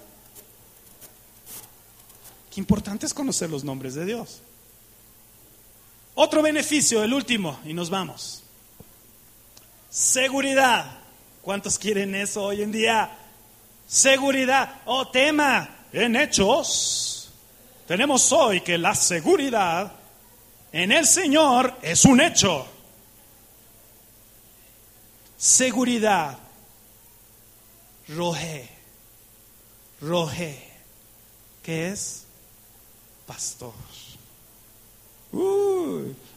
Qué importante es conocer los nombres de Dios. Otro beneficio, el último, y nos vamos. Seguridad. ¿Cuántos quieren eso hoy en día? Seguridad. Oh, tema en hechos. Tenemos hoy que la seguridad en el Señor es un hecho. seguridad. Roje, roje, ¿qué es? Pastor.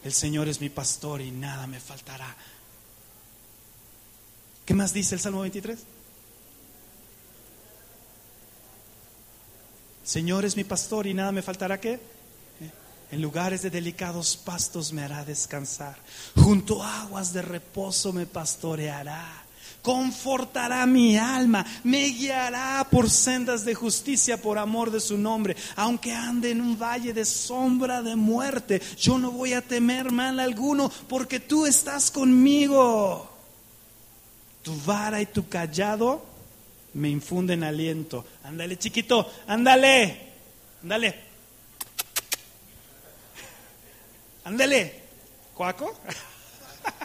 el Señor es mi pastor y nada me faltará. ¿Qué más dice el Salmo 23? Señor es mi pastor y nada me faltará qué? En lugares de delicados pastos me hará descansar. Junto a aguas de reposo me pastoreará. Confortará mi alma, me guiará por sendas de justicia por amor de su nombre. Aunque ande en un valle de sombra de muerte, yo no voy a temer mal alguno porque tú estás conmigo. Tu vara y tu callado me infunden aliento. Ándale, chiquito, ándale, ándale. Ándele. ¿Cuaco?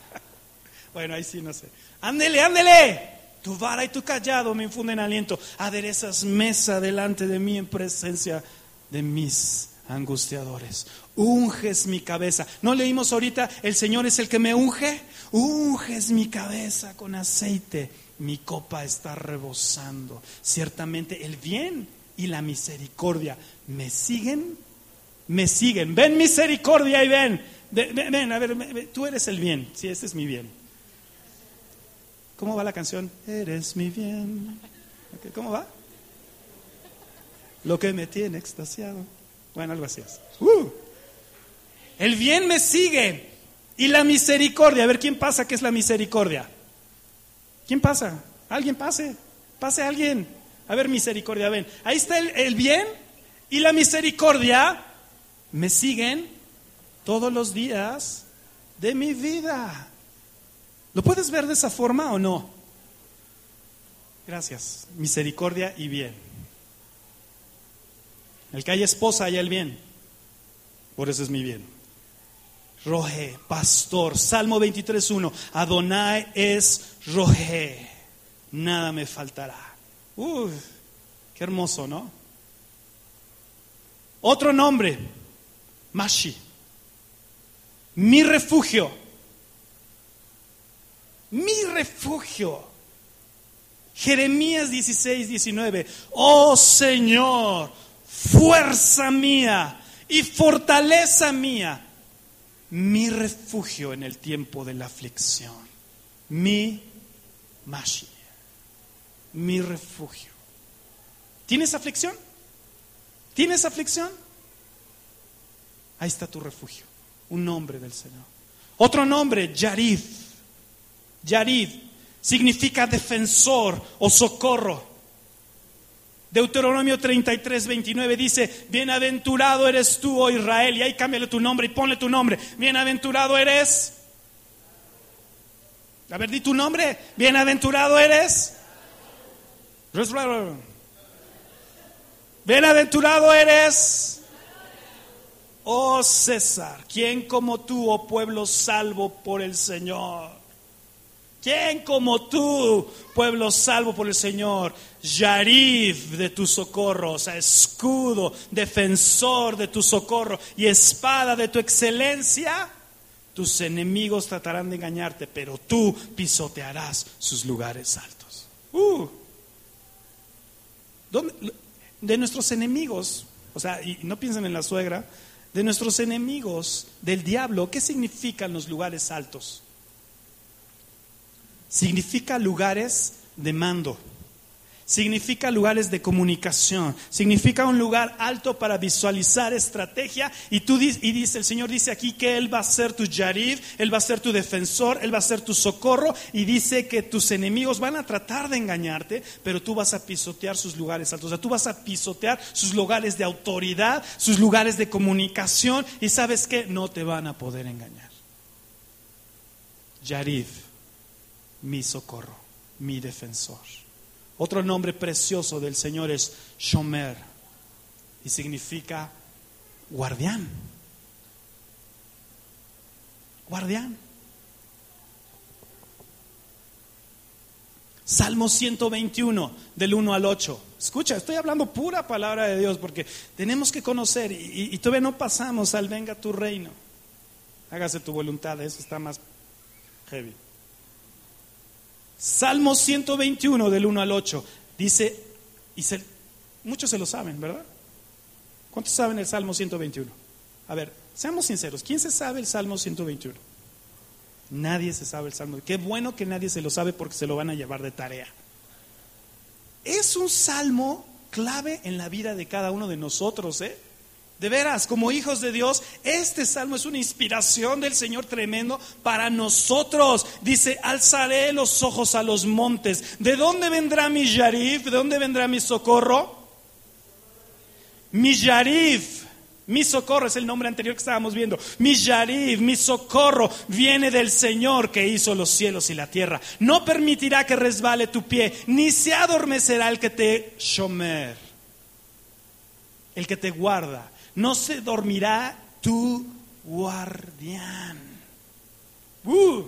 bueno, ahí sí no sé. Ándele, ándele. Tu vara y tu callado me infunden aliento. Aderezas mesa delante de mí en presencia de mis angustiadores. Unges mi cabeza. ¿No leímos ahorita, el Señor es el que me unge? Unges mi cabeza con aceite. Mi copa está rebosando. Ciertamente el bien y la misericordia me siguen me siguen. Ven misericordia y ven. Ven, a ver, tú eres el bien. Sí, este es mi bien. ¿Cómo va la canción? Eres mi bien. ¿Cómo va? Lo que me tiene extasiado. Bueno, algo así es. Uh. El bien me sigue. Y la misericordia. A ver, ¿quién pasa? ¿Qué es la misericordia? ¿Quién pasa? Alguien pase. Pase alguien. A ver, misericordia, ven. Ahí está el, el bien y la misericordia me siguen todos los días de mi vida. ¿Lo puedes ver de esa forma o no? Gracias. Misericordia y bien. El que haya esposa haya el bien. Por eso es mi bien. Roje, pastor. Salmo 23.1. Adonai es roje. Nada me faltará. Uf, qué hermoso, ¿no? Otro nombre. Mashi, mi refugio, mi refugio. Jeremías 16, 19. Oh Señor, fuerza mía y fortaleza mía, mi refugio en el tiempo de la aflicción, mi Mashi, mi refugio. ¿Tienes aflicción? ¿Tienes aflicción? Ahí está tu refugio, un nombre del Señor. Otro nombre, Yarid. Yarid significa defensor o socorro. Deuteronomio 33, 29 dice, bienaventurado eres tú, oh Israel, y ahí cámbiale tu nombre y ponle tu nombre. Bienaventurado eres. A ver, di tu nombre. Bienaventurado eres. Bienaventurado eres. Oh César, ¿quién como tú, oh pueblo salvo por el Señor? ¿Quién como tú, pueblo salvo por el Señor? Yarif de tu socorro, o sea, escudo, defensor de tu socorro y espada de tu excelencia. Tus enemigos tratarán de engañarte, pero tú pisotearás sus lugares altos. Uh. De nuestros enemigos, o sea, y no piensen en la suegra, de nuestros enemigos, del diablo, ¿qué significan los lugares altos? Significa lugares de mando. Significa lugares de comunicación, significa un lugar alto para visualizar estrategia. Y tú y dice el Señor dice aquí que él va a ser tu yarid, él va a ser tu defensor, él va a ser tu socorro. Y dice que tus enemigos van a tratar de engañarte, pero tú vas a pisotear sus lugares altos, o sea, tú vas a pisotear sus lugares de autoridad, sus lugares de comunicación. Y sabes que no te van a poder engañar. Yarid, mi socorro, mi defensor. Otro nombre precioso del Señor es Shomer y significa guardián. Guardián. Salmo 121, del 1 al 8. Escucha, estoy hablando pura palabra de Dios porque tenemos que conocer y, y todavía no pasamos al venga tu reino. Hágase tu voluntad, eso está más heavy. Salmo 121 del 1 al 8 dice, y muchos se lo saben, ¿verdad? ¿Cuántos saben el Salmo 121? A ver, seamos sinceros, ¿quién se sabe el Salmo 121? Nadie se sabe el Salmo. Qué bueno que nadie se lo sabe porque se lo van a llevar de tarea. Es un salmo clave en la vida de cada uno de nosotros, ¿eh? De veras, como hijos de Dios, este salmo es una inspiración del Señor tremendo para nosotros. Dice, alzaré los ojos a los montes. ¿De dónde vendrá mi yarif? ¿De dónde vendrá mi socorro? Mi yarif. Mi socorro es el nombre anterior que estábamos viendo. Mi yarif, mi socorro viene del Señor que hizo los cielos y la tierra. No permitirá que resbale tu pie, ni se adormecerá el que te shomer, el que te guarda no se dormirá tu guardián. Uh,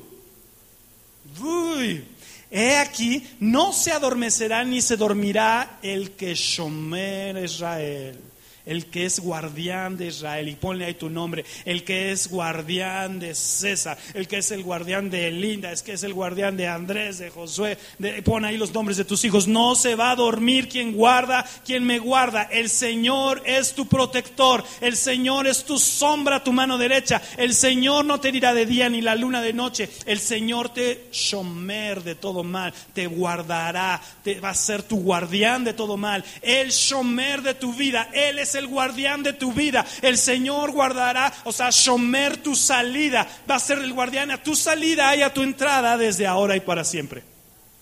He aquí, no se adormecerá ni se dormirá el que Shomer Israel el que es guardián de Israel, y ponle ahí tu nombre, el que es guardián de César, el que es el guardián de Linda, es que es el guardián de Andrés, de Josué, pon ahí los nombres de tus hijos, no se va a dormir quien guarda, quien me guarda, el Señor es tu protector, el Señor es tu sombra, tu mano derecha, el Señor no te dirá de día ni la luna de noche, el Señor te shomer de todo mal, te guardará, te va a ser tu guardián de todo mal, el shomer de tu vida, Él es el guardián de tu vida. El Señor guardará, o sea, Shomer tu salida. Va a ser el guardián a tu salida y a tu entrada desde ahora y para siempre.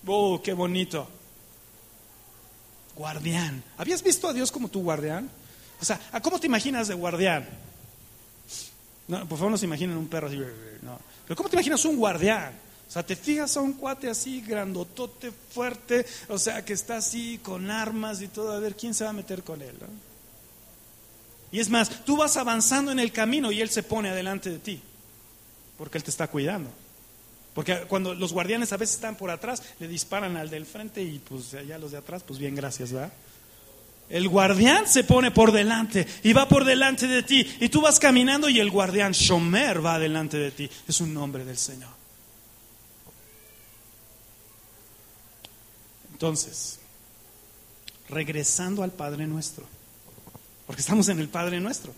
Oh, qué bonito. Guardián. ¿Habías visto a Dios como tu guardián? O sea, ¿cómo te imaginas de guardián? No, por favor no se imaginen un perro así. No. Pero ¿cómo te imaginas un guardián? O sea, te fijas a un cuate así, grandotote, fuerte, o sea, que está así con armas y todo, a ver quién se va a meter con él. ¿no? Y es más, tú vas avanzando en el camino y Él se pone adelante de ti, porque Él te está cuidando. Porque cuando los guardianes a veces están por atrás, le disparan al del frente y pues allá los de atrás, pues bien, gracias, ¿verdad? El guardián se pone por delante y va por delante de ti. Y tú vas caminando y el guardián Shomer va delante de ti. Es un nombre del Señor. Entonces, regresando al Padre nuestro. Porque estamos en el Padre nuestro.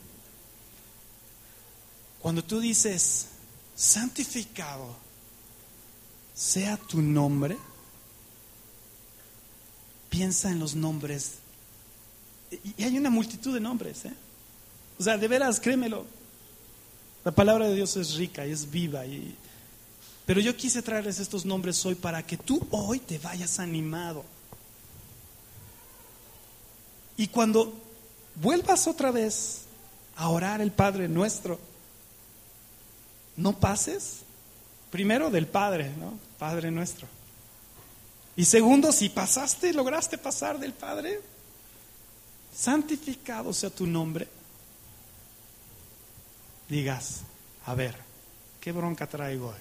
Cuando tú dices, santificado sea tu nombre, piensa en los nombres. Y hay una multitud de nombres. ¿eh? O sea, de veras, créemelo. La palabra de Dios es rica y es viva. Y... Pero yo quise traerles estos nombres hoy para que tú hoy te vayas animado. Y cuando vuelvas otra vez a orar el Padre nuestro. No pases primero del Padre, ¿no? Padre nuestro. Y segundo, si pasaste, lograste pasar del Padre, santificado sea tu nombre. Digas, a ver, ¿qué bronca traigo hoy?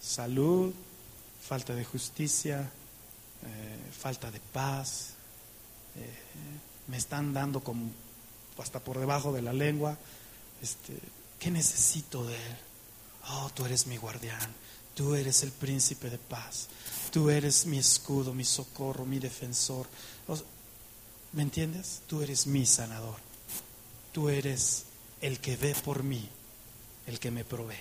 Salud, falta de justicia, eh, falta de paz. Eh, me están dando como hasta por debajo de la lengua. Este, ¿Qué necesito de Él? Oh, tú eres mi guardián, tú eres el príncipe de paz, tú eres mi escudo, mi socorro, mi defensor. ¿Me entiendes? Tú eres mi sanador, tú eres el que ve por mí, el que me provee.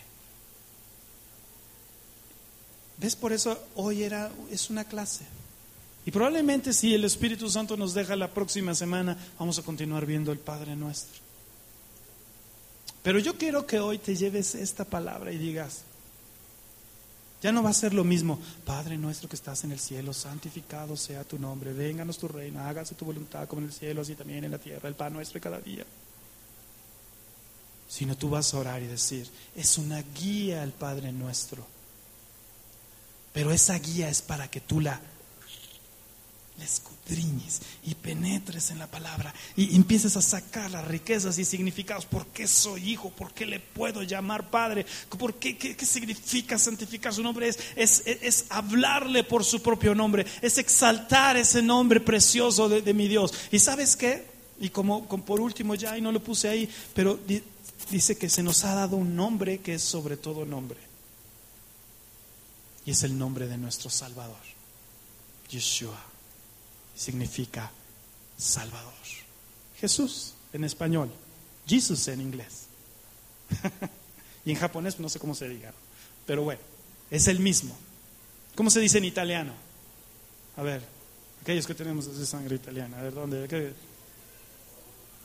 ¿Ves? Por eso hoy era, es una clase. Y probablemente si el Espíritu Santo nos deja la próxima semana, vamos a continuar viendo el Padre nuestro. Pero yo quiero que hoy te lleves esta palabra y digas, ya no va a ser lo mismo, Padre nuestro que estás en el cielo, santificado sea tu nombre, vénganos tu reino, hágase tu voluntad como en el cielo, así también en la tierra, el pan nuestro cada día. Sino tú vas a orar y decir, es una guía al Padre nuestro. Pero esa guía es para que tú la la escudriñes y penetres en la palabra y empieces a sacar las riquezas y significados. ¿Por qué soy hijo? ¿Por qué le puedo llamar padre? ¿Por qué, qué, significa santificar su nombre? Es, es, es, hablarle por su propio nombre, es exaltar ese nombre precioso de, mi Dios. ¿Y sabes qué? Y como, como, por último ya, y no lo puse ahí, pero dice que se nos ha dado un nombre que es sobre todo nombre. Y es el nombre de nuestro Salvador. Yeshua significa Salvador. Jesús en español. Jesus en inglés. y en japonés no sé cómo se diga. Pero bueno, es el mismo. ¿Cómo se dice en italiano? A ver, aquellos que tenemos de sangre italiana. A ver, ¿dónde? ¿Qué?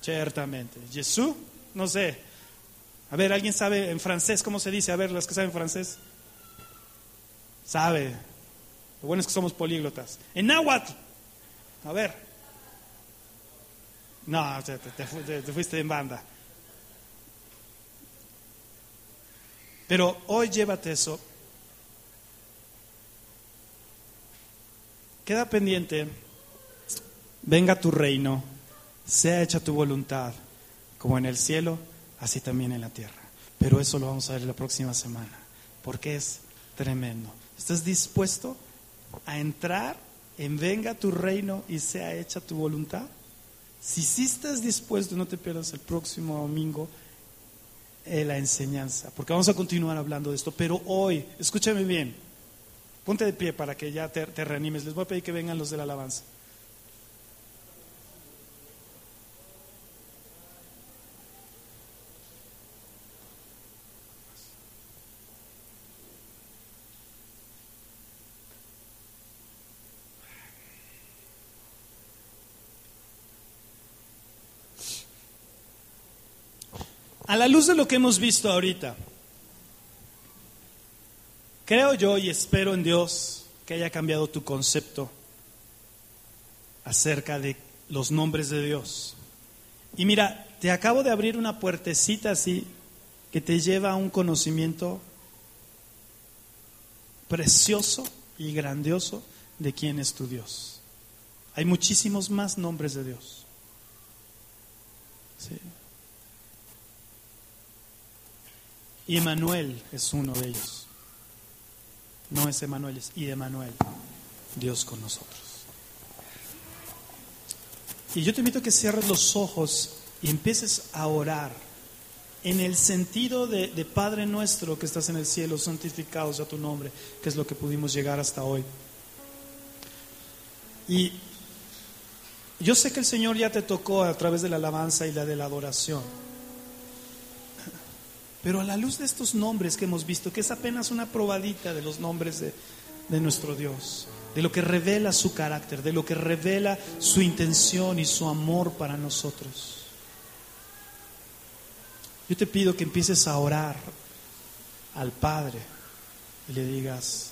Ciertamente. Jesús, no sé. A ver, ¿alguien sabe en francés cómo se dice? A ver, los que saben francés. Sabe. Lo bueno es que somos políglotas. En náhuatl. A ver. No, te, te, fuiste en banda. Pero hoy llévate eso. Queda pendiente. Venga tu reino. Sea hecha tu voluntad, como en el cielo, así también en la tierra. Pero eso lo vamos a ver la próxima semana, porque es tremendo. ¿Estás dispuesto a entrar en venga tu reino y sea hecha tu voluntad? Si sí estás dispuesto, no te pierdas el próximo domingo eh, la enseñanza, porque vamos a continuar hablando de esto. Pero hoy, escúchame bien, ponte de pie para que ya te, te reanimes. Les voy a pedir que vengan los de la alabanza. A la luz de lo que hemos visto ahorita, creo yo y espero en Dios que haya cambiado tu concepto acerca de los nombres de Dios. Y mira, te acabo de abrir una puertecita así que te lleva a un conocimiento precioso y grandioso de quién es tu Dios. Hay muchísimos más nombres de Dios. ¿Sí? Emanuel es uno de ellos. No es Emanuel, es y Emanuel, Dios con nosotros. Y yo te invito a que cierres los ojos y empieces a orar en el sentido de, de, Padre nuestro que estás en el cielo, santificado sea tu nombre, que es lo que pudimos llegar hasta hoy. Y yo sé que el Señor ya te tocó a través de la alabanza y la de la adoración. Pero a la luz de estos nombres que hemos visto, que es apenas una probadita de los nombres de, nuestro Dios, de lo que revela su carácter, de lo que revela su intención y su amor para nosotros. Yo te pido que empieces a orar al Padre y le digas,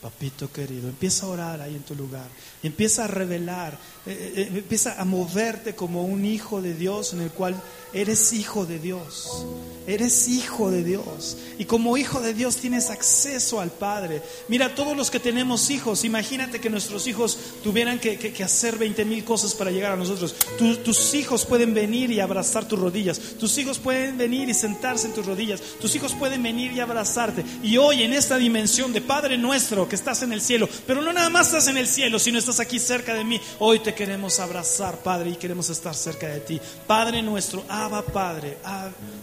papito querido, empieza a orar ahí en tu lugar, empieza a revelar, eh, eh, empieza a moverte como un hijo de Dios en el cual Eres hijo de Dios. Eres hijo de Dios. Y como hijo de Dios tienes acceso al Padre. Mira, todos los que tenemos hijos, imagínate que nuestros hijos tuvieran que, hacer 20 mil cosas para llegar a nosotros. tus hijos pueden venir y abrazar tus rodillas. Tus hijos pueden venir y sentarse en tus rodillas. Tus hijos pueden venir y abrazarte. Y hoy en esta dimensión de Padre nuestro que estás en el cielo, pero no nada más estás en el cielo, sino estás aquí cerca de mí. Hoy te queremos abrazar, Padre, y queremos estar cerca de ti. Padre nuestro, Abba Padre,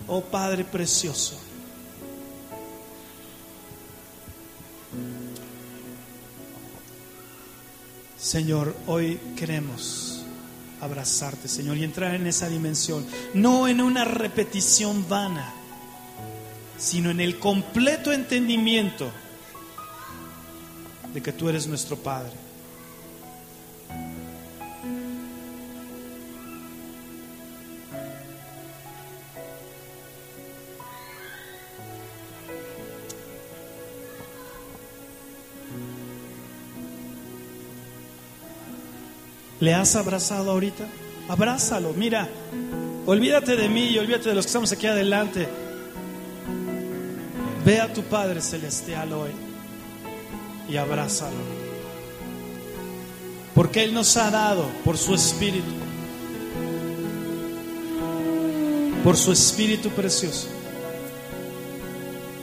oh Padre precioso. Señor, hoy queremos abrazarte, Señor, y entrar en esa dimensión, no en una repetición vana, sino en el completo entendimiento de que tú eres nuestro Padre. ¿Le has abrazado ahorita? Abrázalo, mira, olvídate de mí y olvídate de los que estamos aquí adelante. Ve a tu Padre Celestial hoy y abrázalo. Porque Él nos ha dado por su Espíritu, por su Espíritu precioso,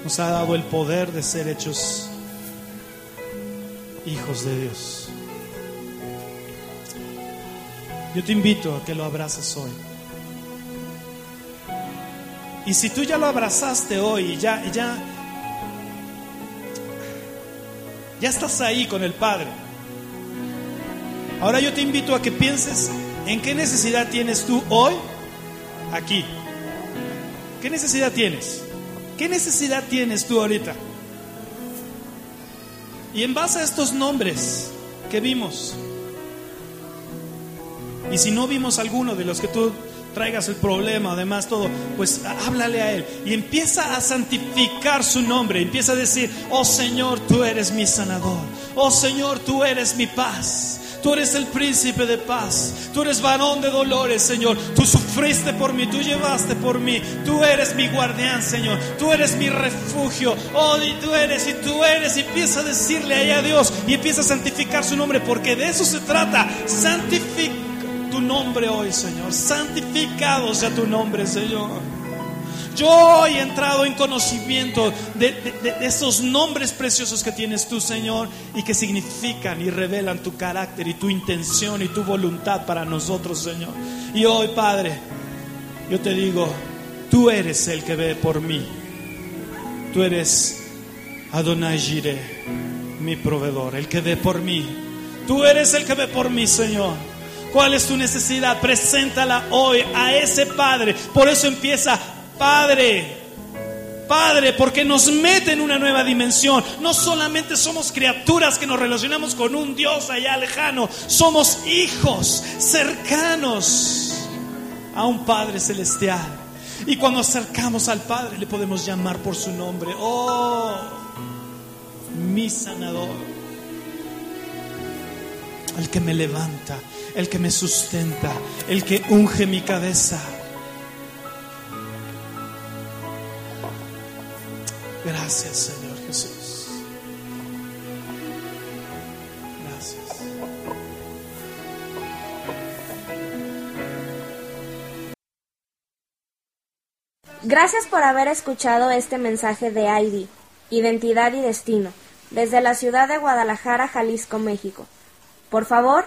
nos ha dado el poder de ser hechos hijos de Dios. Yo te invito a que lo abraces hoy. Y si tú ya lo abrazaste hoy y ya, ya, Ya estás ahí con el Padre. Ahora yo te invito a que pienses en qué necesidad tienes tú hoy aquí. ¿Qué necesidad tienes? ¿Qué necesidad tienes tú ahorita? Y en base a estos nombres que vimos, y si no vimos alguno de los que tú traigas el problema, además todo, pues háblale a Él y empieza a santificar su nombre, empieza a decir, oh Señor, tú eres mi sanador, oh Señor, tú eres mi paz. Tú eres el príncipe de paz. Tú eres varón de dolores, Señor. Tú sufriste por mí. Tú llevaste por mí. Tú eres mi guardián, Señor. Tú eres mi refugio. Oh, y tú eres, y tú eres. Y empieza a decirle ahí a Dios. Y empieza a santificar su nombre. Porque de eso se trata. Santificar tu nombre hoy, Señor. Santificado sea tu nombre, Señor. Yo he entrado en conocimiento de, esos nombres preciosos que tienes tú, Señor, y que significan y revelan tu carácter y tu intención y tu voluntad para nosotros, Señor. Y hoy, Padre, yo te digo, tú eres el que ve por mí. Tú eres Adonai Jireh, mi proveedor, el que ve por mí. Tú eres el que ve por mí, Señor. ¿Cuál es tu necesidad? Preséntala hoy a ese Padre. Por eso empieza, Padre, Padre, porque nos mete en una nueva dimensión. No solamente somos criaturas que nos relacionamos con un Dios allá lejano, somos hijos cercanos a un Padre celestial. Y cuando acercamos al Padre le podemos llamar por su nombre. Oh, mi sanador, el que me levanta, el que me sustenta, el que unge mi cabeza. Gracias, Señor Jesús. Gracias. Gracias por haber escuchado este mensaje de ID, Identidad y Destino, desde la ciudad de Guadalajara, Jalisco, México. Por favor,